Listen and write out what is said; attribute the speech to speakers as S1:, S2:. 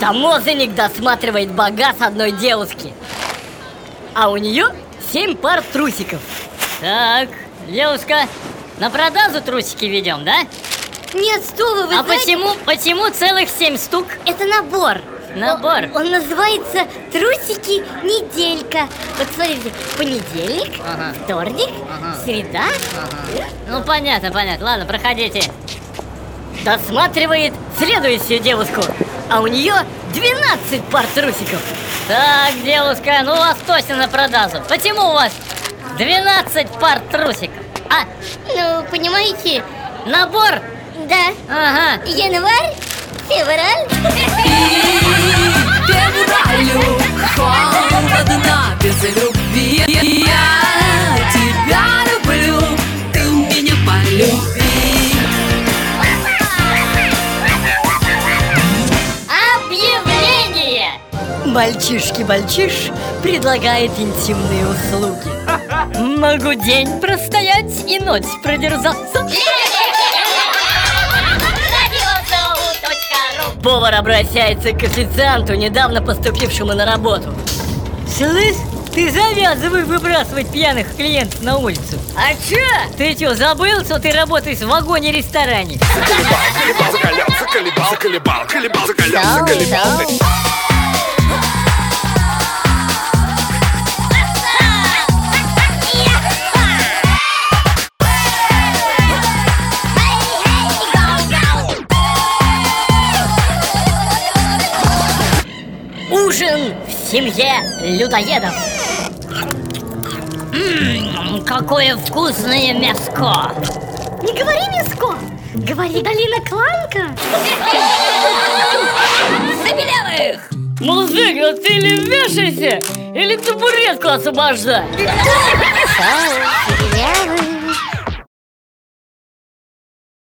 S1: Мозыник досматривает бога с одной девушки. А у нее семь пар трусиков.
S2: Так, девушка, на продажу трусики ведем, да?
S1: Нет, что вы, вы
S2: а
S1: знаете,
S2: почему, почему целых семь штук?
S1: Это набор.
S2: Набор?
S1: Он, он называется «Трусики неделька». Вот смотрите, понедельник,
S2: Ага.
S1: вторник,
S2: Ага.
S1: среда.
S2: Ну, понятно, понятно. Ладно, проходите.
S1: Досматривает следующую девушку. А у нее 12 пар трусиков.
S2: Так, девушка, ну у вас точно на продажу. Почему у вас 12 пар трусиков? А,
S1: Ну, понимаете,
S2: набор?
S1: да,
S2: Ага.
S1: январь, февраль. Мальчишки-мальчиш предлагает интимные услуги. Могу день простоять и ночь продержаться. Повар обращается к официанту, недавно поступившему на работу. Слышь, ты завязывай выбрасывать пьяных клиентов на улицу. А чё? Ты чё, забыл, что ты работаешь в вагоне-ресторане?
S3: Заколебал, закалял, заколебал, заколебал, колебал, закалял, заколебал.
S1: Ужин в семье людоедов.
S2: М, Какое вкусное мяско!
S1: Не говори мяско, говори долина Кланка.
S2: Забелявых!
S1: Мужик, а ты или вешайся, или табуретку освобождай.